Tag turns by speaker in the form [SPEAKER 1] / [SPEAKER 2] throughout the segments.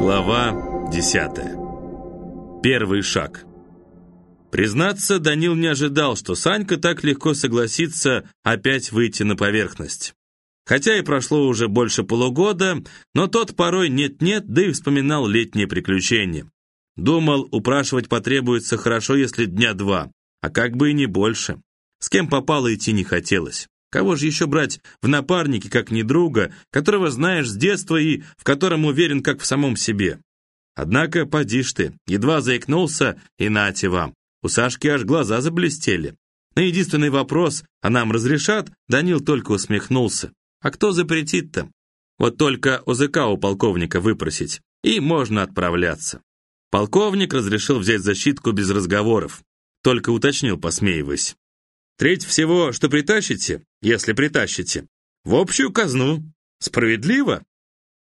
[SPEAKER 1] Глава 10. Первый шаг. Признаться, Данил не ожидал, что Санька так легко согласится опять выйти на поверхность. Хотя и прошло уже больше полугода, но тот порой нет-нет, да и вспоминал летние приключения. Думал, упрашивать потребуется хорошо, если дня два, а как бы и не больше. С кем попало идти не хотелось. Кого же еще брать в напарники, как не друга, которого знаешь с детства и в котором уверен, как в самом себе? Однако, поди ж ты, едва заикнулся, и нате вам. У Сашки аж глаза заблестели. На единственный вопрос, а нам разрешат, Данил только усмехнулся. А кто запретит-то? Вот только ОЗК у полковника выпросить, и можно отправляться. Полковник разрешил взять защитку без разговоров, только уточнил, посмеиваясь. Треть всего, что притащите, если притащите, в общую казну. Справедливо?»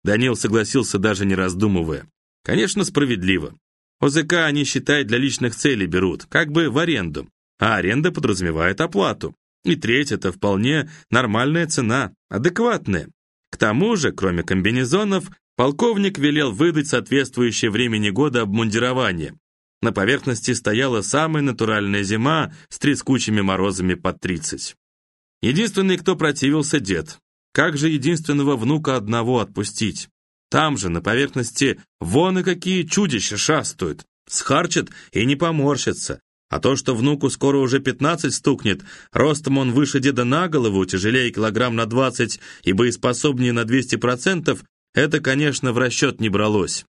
[SPEAKER 1] Данил согласился, даже не раздумывая. «Конечно, справедливо. ОЗК они, считай, для личных целей берут, как бы в аренду. А аренда подразумевает оплату. И треть – это вполне нормальная цена, адекватная. К тому же, кроме комбинезонов, полковник велел выдать соответствующее времени года обмундирование. На поверхности стояла самая натуральная зима с трескучими морозами под 30. Единственный, кто противился, дед. Как же единственного внука одного отпустить? Там же, на поверхности, вон и какие чудища шастают. Схарчат и не поморщатся. А то, что внуку скоро уже 15 стукнет, ростом он выше деда на голову, тяжелее килограмм на 20 и боеспособнее на 200%, это, конечно, в расчет не бралось.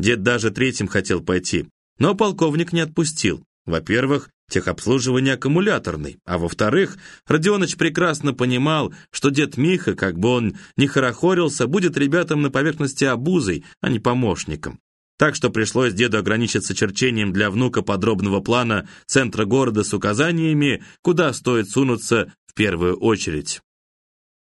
[SPEAKER 1] Дед даже третьим хотел пойти, но полковник не отпустил. Во-первых, техобслуживание аккумуляторный, а во-вторых, Родионыч прекрасно понимал, что дед Миха, как бы он ни хорохорился, будет ребятам на поверхности обузой, а не помощником. Так что пришлось деду ограничиться черчением для внука подробного плана центра города с указаниями, куда стоит сунуться в первую очередь.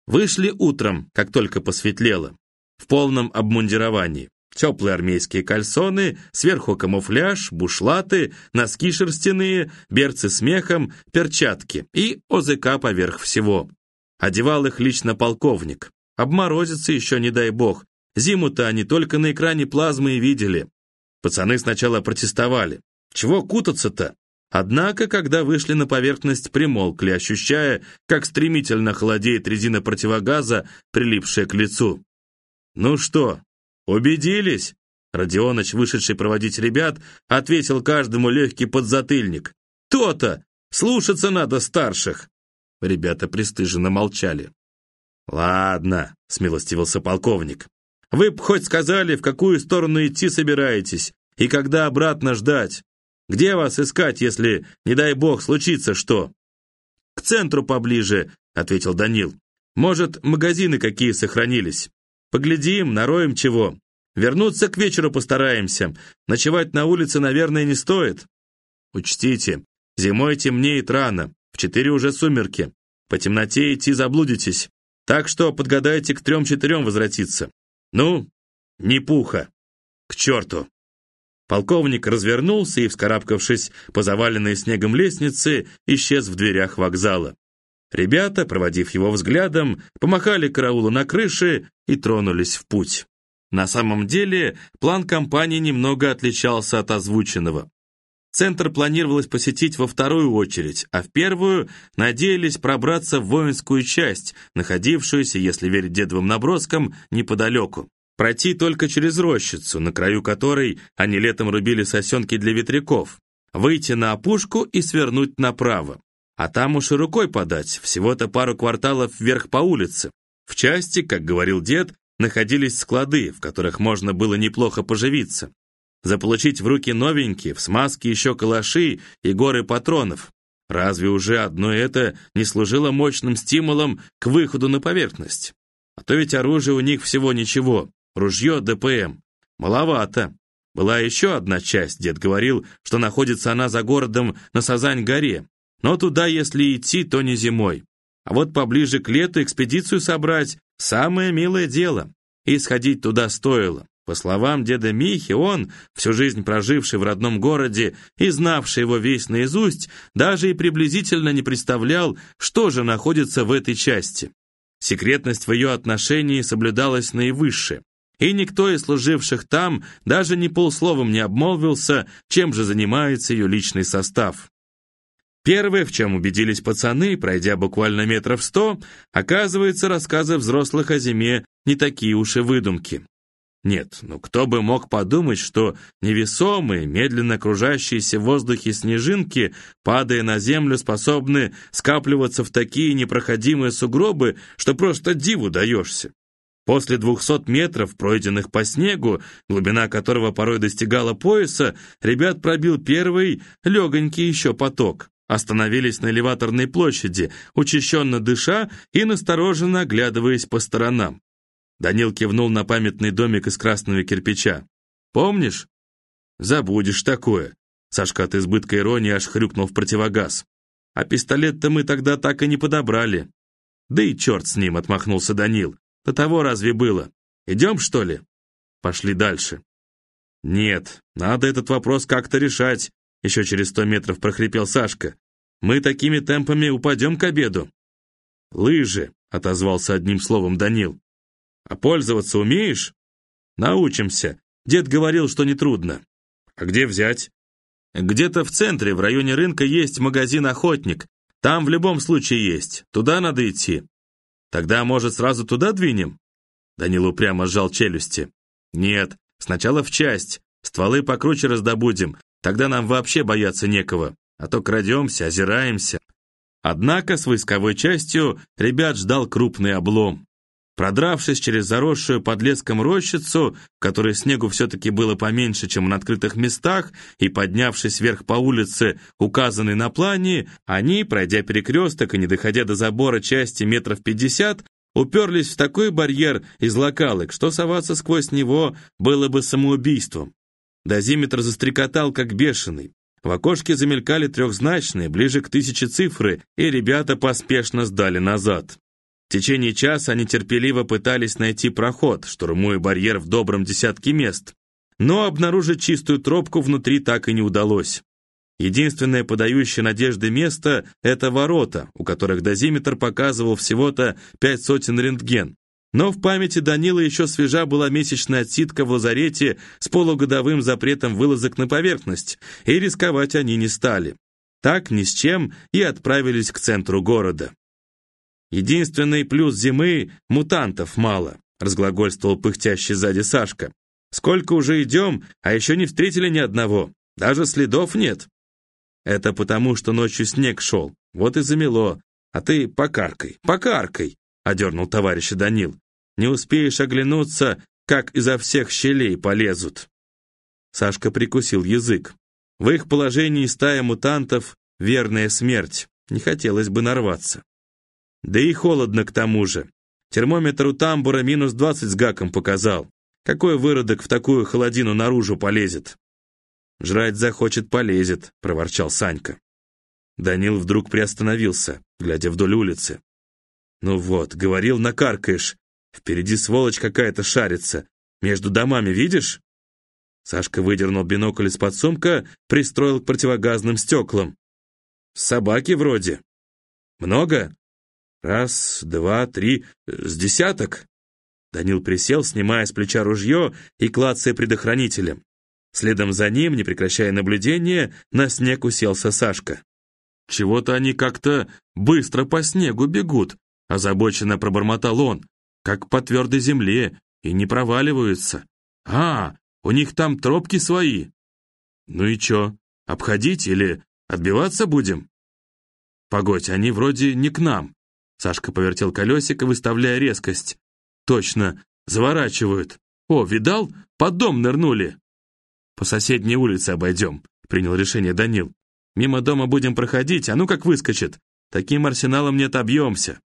[SPEAKER 1] Вышли утром, как только посветлело, в полном обмундировании. Теплые армейские кальсоны, сверху камуфляж, бушлаты, носки шерстяные, берцы с мехом, перчатки и ОЗК поверх всего. Одевал их лично полковник. Обморозится еще, не дай бог. Зиму-то они только на экране плазмы и видели. Пацаны сначала протестовали. Чего кутаться-то? Однако, когда вышли на поверхность, примолкли, ощущая, как стремительно холодеет резина противогаза, прилипшая к лицу. «Ну что, «Убедились?» Родионыч, вышедший проводить ребят, ответил каждому легкий подзатыльник. «То-то! Слушаться надо старших!» Ребята пристыженно молчали. «Ладно», — смилостивился полковник. «Вы б хоть сказали, в какую сторону идти собираетесь и когда обратно ждать. Где вас искать, если, не дай бог, случится что?» «К центру поближе», — ответил Данил. «Может, магазины какие сохранились?» Поглядим, нароем чего. Вернуться к вечеру постараемся. Ночевать на улице, наверное, не стоит. Учтите, зимой темнеет рано, в четыре уже сумерки. По темноте идти заблудитесь. Так что подгадайте к трем-четырем возвратиться. Ну, не пуха. К черту. Полковник развернулся и, вскарабкавшись по заваленной снегом лестнице, исчез в дверях вокзала. Ребята, проводив его взглядом, помахали караулу на крыше и тронулись в путь. На самом деле, план компании немного отличался от озвученного. Центр планировалось посетить во вторую очередь, а в первую надеялись пробраться в воинскую часть, находившуюся, если верить дедовым наброскам, неподалеку. Пройти только через рощицу, на краю которой они летом рубили сосенки для ветряков, выйти на опушку и свернуть направо. А там уж и рукой подать, всего-то пару кварталов вверх по улице. В части, как говорил дед, находились склады, в которых можно было неплохо поживиться. Заполучить в руки новенькие, в смазке еще калаши и горы патронов. Разве уже одно это не служило мощным стимулом к выходу на поверхность? А то ведь оружие у них всего ничего, ружье ДПМ. Маловато. Была еще одна часть, дед говорил, что находится она за городом на Сазань-горе, но туда, если идти, то не зимой. А вот поближе к лету экспедицию собрать – самое милое дело. И сходить туда стоило. По словам деда Михи, он, всю жизнь проживший в родном городе и знавший его весь наизусть, даже и приблизительно не представлял, что же находится в этой части. Секретность в ее отношении соблюдалась наивысше. и никто из служивших там даже ни полсловом не обмолвился, чем же занимается ее личный состав. Первое, в чем убедились пацаны, пройдя буквально метров сто, оказывается, рассказы взрослых о зиме не такие уж и выдумки. Нет, ну кто бы мог подумать, что невесомые, медленно кружащиеся в воздухе снежинки, падая на землю, способны скапливаться в такие непроходимые сугробы, что просто диву даешься. После двухсот метров, пройденных по снегу, глубина которого порой достигала пояса, ребят пробил первый, легонький еще поток. Остановились на элеваторной площади, учащенно дыша и настороженно оглядываясь по сторонам. Данил кивнул на памятный домик из красного кирпича. «Помнишь?» «Забудешь такое». Сашка от избытка иронии аж хрюкнул в противогаз. «А пистолет-то мы тогда так и не подобрали». «Да и черт с ним», — отмахнулся Данил. До того разве было? Идем, что ли? Пошли дальше. Нет, надо этот вопрос как-то решать, еще через сто метров прохрипел Сашка. Мы такими темпами упадем к обеду. Лыжи, отозвался одним словом Данил. А пользоваться умеешь? Научимся. Дед говорил, что нетрудно. А где взять? Где-то в центре, в районе рынка, есть магазин «Охотник». Там в любом случае есть. Туда надо идти. Тогда, может, сразу туда двинем?» Данил упрямо сжал челюсти. «Нет, сначала в часть. Стволы покруче раздобудем. Тогда нам вообще бояться некого. А то крадемся, озираемся». Однако с войсковой частью ребят ждал крупный облом. Продравшись через заросшую под леском рощицу, которой снегу все-таки было поменьше, чем на открытых местах, и поднявшись вверх по улице, указанной на плане, они, пройдя перекресток и не доходя до забора части метров пятьдесят, уперлись в такой барьер из локалок, что соваться сквозь него было бы самоубийством. Дозиметр застрекотал, как бешеный. В окошке замелькали трехзначные, ближе к тысяче цифры, и ребята поспешно сдали назад. В течение часа они терпеливо пытались найти проход, штурмуя барьер в добром десятке мест. Но обнаружить чистую тропку внутри так и не удалось. Единственное подающее надежды место – это ворота, у которых дозиметр показывал всего-то пять сотен рентген. Но в памяти Данила еще свежа была месячная отсидка в лазарете с полугодовым запретом вылазок на поверхность, и рисковать они не стали. Так, ни с чем, и отправились к центру города. Единственный плюс зимы — мутантов мало», — разглагольствовал пыхтящий сзади Сашка. «Сколько уже идем, а еще не встретили ни одного. Даже следов нет». «Это потому, что ночью снег шел. Вот и замело. А ты покаркай, покаркай», — одернул товарища Данил. «Не успеешь оглянуться, как изо всех щелей полезут». Сашка прикусил язык. В их положении стая мутантов — верная смерть. Не хотелось бы нарваться. Да и холодно к тому же. Термометр у тамбура минус 20 с гаком показал. Какой выродок в такую холодину наружу полезет? «Жрать захочет, полезет», — проворчал Санька. Данил вдруг приостановился, глядя вдоль улицы. «Ну вот, говорил, накаркаешь. Впереди сволочь какая-то шарится. Между домами, видишь?» Сашка выдернул бинокль из-под сумка, пристроил к противогазным стеклам. «Собаки вроде». «Много?» Раз, два, три, с десяток. Данил присел, снимая с плеча ружье и клацая предохранителем. Следом за ним, не прекращая наблюдения, на снег уселся Сашка. «Чего-то они как-то быстро по снегу бегут», озабоченно пробормотал он, как по твердой земле, и не проваливаются. «А, у них там тропки свои». «Ну и чё, обходить или отбиваться будем?» «Погодь, они вроде не к нам. Сашка повертел колесико, выставляя резкость. «Точно, заворачивают. О, видал? Под дом нырнули!» «По соседней улице обойдем», — принял решение Данил. «Мимо дома будем проходить, а ну как выскочит. Таким арсеналом не отобьемся».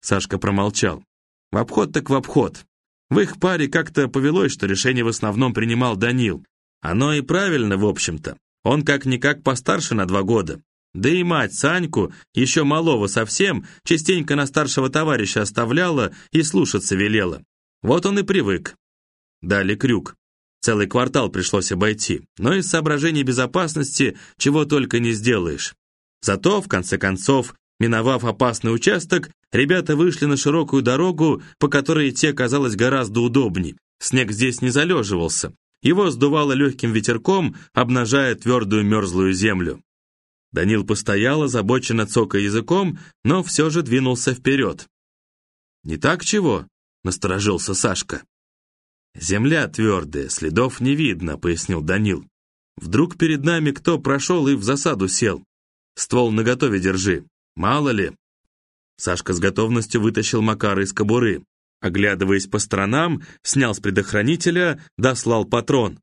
[SPEAKER 1] Сашка промолчал. В обход так в обход. В их паре как-то повелось, что решение в основном принимал Данил. Оно и правильно, в общем-то. Он как-никак постарше на два года. Да и мать Саньку, еще малого совсем, частенько на старшего товарища оставляла и слушаться велела. Вот он и привык. Дали крюк. Целый квартал пришлось обойти, но из соображений безопасности чего только не сделаешь. Зато, в конце концов, миновав опасный участок, ребята вышли на широкую дорогу, по которой идти оказалось гораздо удобней. снег здесь не залеживался. Его сдувало легким ветерком, обнажая твердую мерзлую землю. Данил постоял, озабоченно цокая языком, но все же двинулся вперед. «Не так чего?» — насторожился Сашка. «Земля твердая, следов не видно», — пояснил Данил. «Вдруг перед нами кто прошел и в засаду сел? Ствол наготове держи, мало ли». Сашка с готовностью вытащил Макара из кобуры. Оглядываясь по сторонам, снял с предохранителя, дослал патрон.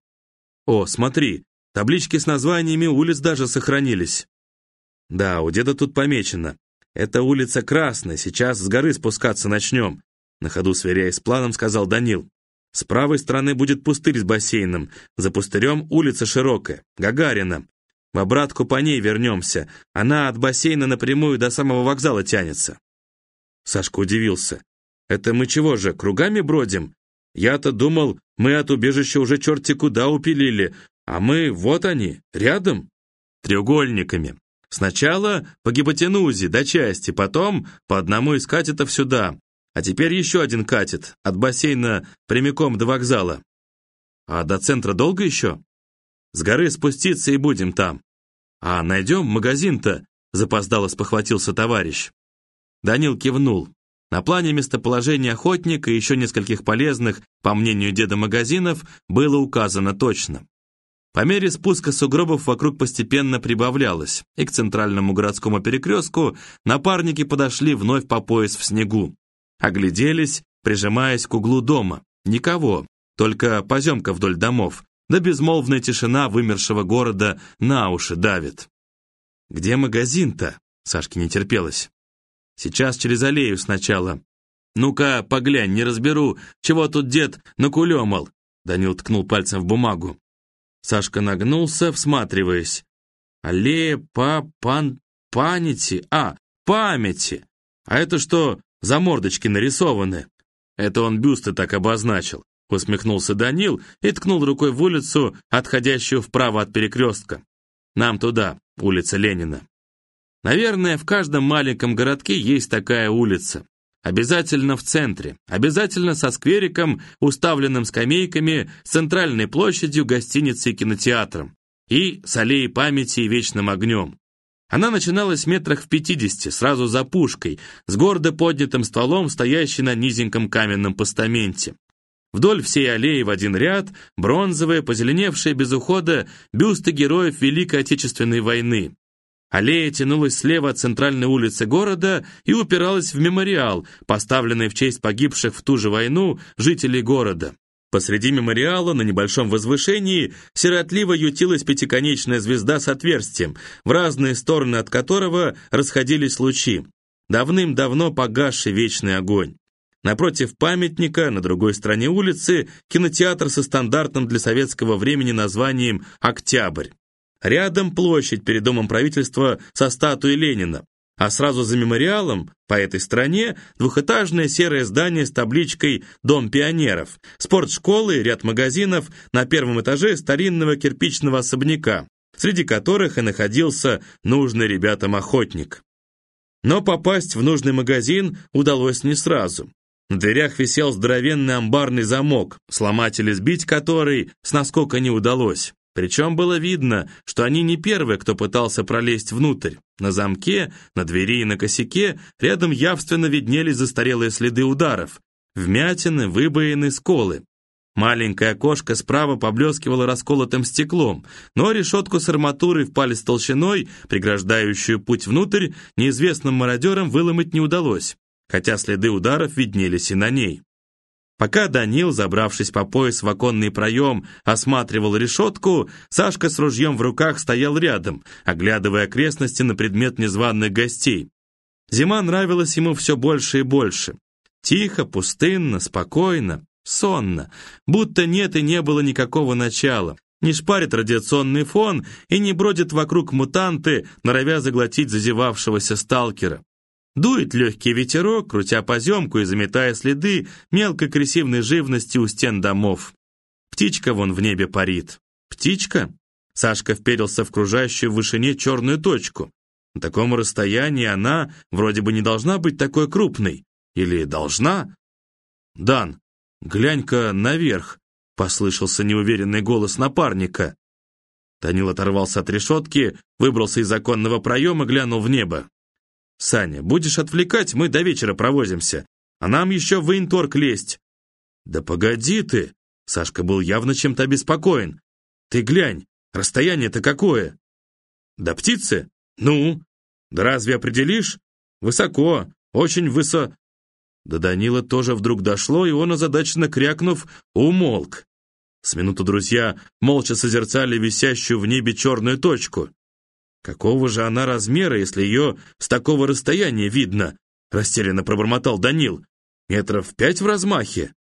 [SPEAKER 1] «О, смотри, таблички с названиями улиц даже сохранились». «Да, у деда тут помечено. Это улица Красная, сейчас с горы спускаться начнем», на ходу сверяясь с планом, сказал Данил. «С правой стороны будет пустырь с бассейном, за пустырем улица широкая, Гагарина. В обратку по ней вернемся, она от бассейна напрямую до самого вокзала тянется». Сашка удивился. «Это мы чего же, кругами бродим? Я-то думал, мы от убежища уже черти куда упилили, а мы, вот они, рядом, треугольниками. Сначала по гипотенузе до части, потом по одному искать это сюда. А теперь еще один катит, от бассейна прямиком до вокзала. А до центра долго еще? С горы спуститься и будем там. А найдем магазин-то, запоздало спохватился товарищ. Данил кивнул. На плане местоположения охотника и еще нескольких полезных, по мнению деда, магазинов было указано точно. По мере спуска сугробов вокруг постепенно прибавлялось, и к центральному городскому перекрестку напарники подошли вновь по пояс в снегу. Огляделись, прижимаясь к углу дома. Никого, только поземка вдоль домов, да безмолвная тишина вымершего города на уши давит. «Где магазин-то?» Сашке не терпелось. Сейчас через аллею сначала. Ну-ка, поглянь, не разберу, чего тут дед накулемал. Данил ткнул пальцем в бумагу. Сашка нагнулся, всматриваясь. Аллея по пан... памяти. А, памяти. А это что за мордочки нарисованы? Это он бюсты так обозначил. Усмехнулся Данил и ткнул рукой в улицу, отходящую вправо от перекрестка. Нам туда, улица Ленина. Наверное, в каждом маленьком городке есть такая улица. Обязательно в центре, обязательно со сквериком, уставленным скамейками, с центральной площадью, гостиницей и кинотеатром. И с аллеей памяти и вечным огнем. Она начиналась в метрах в пятидесяти, сразу за пушкой, с гордо поднятым стволом, стоящей на низеньком каменном постаменте. Вдоль всей аллеи в один ряд бронзовые, позеленевшие без ухода бюсты героев Великой Отечественной войны, Аллея тянулась слева от центральной улицы города и упиралась в мемориал, поставленный в честь погибших в ту же войну жителей города. Посреди мемориала на небольшом возвышении сиротливо ютилась пятиконечная звезда с отверстием, в разные стороны от которого расходились лучи. Давным-давно погасший вечный огонь. Напротив памятника, на другой стороне улицы, кинотеатр со стандартным для советского времени названием «Октябрь». Рядом площадь перед Домом правительства со статуей Ленина, а сразу за мемориалом, по этой стороне, двухэтажное серое здание с табличкой «Дом пионеров», спортшколы ряд магазинов на первом этаже старинного кирпичного особняка, среди которых и находился нужный ребятам охотник. Но попасть в нужный магазин удалось не сразу. На дверях висел здоровенный амбарный замок, сломать или сбить который с наскока не удалось. Причем было видно, что они не первые, кто пытался пролезть внутрь. На замке, на двери и на косяке рядом явственно виднелись застарелые следы ударов. Вмятины, выбоины, сколы. Маленькое окошко справа поблескивало расколотым стеклом, но решетку с арматурой в палец толщиной, преграждающую путь внутрь, неизвестным мародерам выломать не удалось, хотя следы ударов виднелись и на ней. Пока Данил, забравшись по пояс в оконный проем, осматривал решетку, Сашка с ружьем в руках стоял рядом, оглядывая окрестности на предмет незваных гостей. Зима нравилась ему все больше и больше. Тихо, пустынно, спокойно, сонно, будто нет и не было никакого начала. Не шпарит радиационный фон и не бродят вокруг мутанты, норовя заглотить зазевавшегося сталкера. Дует легкий ветерок, крутя поземку и заметая следы мелкой красивной живности у стен домов. Птичка вон в небе парит. Птичка? Сашка вперился в кружащую в вышине черную точку. На таком расстоянии она вроде бы не должна быть такой крупной. Или должна? «Дан, «Глянь-ка наверх!» — послышался неуверенный голос напарника. Данил оторвался от решетки, выбрался из законного проема, глянул в небо. «Саня, будешь отвлекать, мы до вечера провозимся, а нам еще в военторг лезть». «Да погоди ты!» Сашка был явно чем-то обеспокоен. «Ты глянь, расстояние-то какое?» «До птицы? Ну? Да разве определишь? Высоко, очень высо...» До Данила тоже вдруг дошло, и он, озадаченно крякнув, умолк. С минуту друзья молча созерцали висящую в небе черную точку. «Какого же она размера, если ее с такого расстояния видно?» растерянно пробормотал Данил. «Метров пять в размахе?»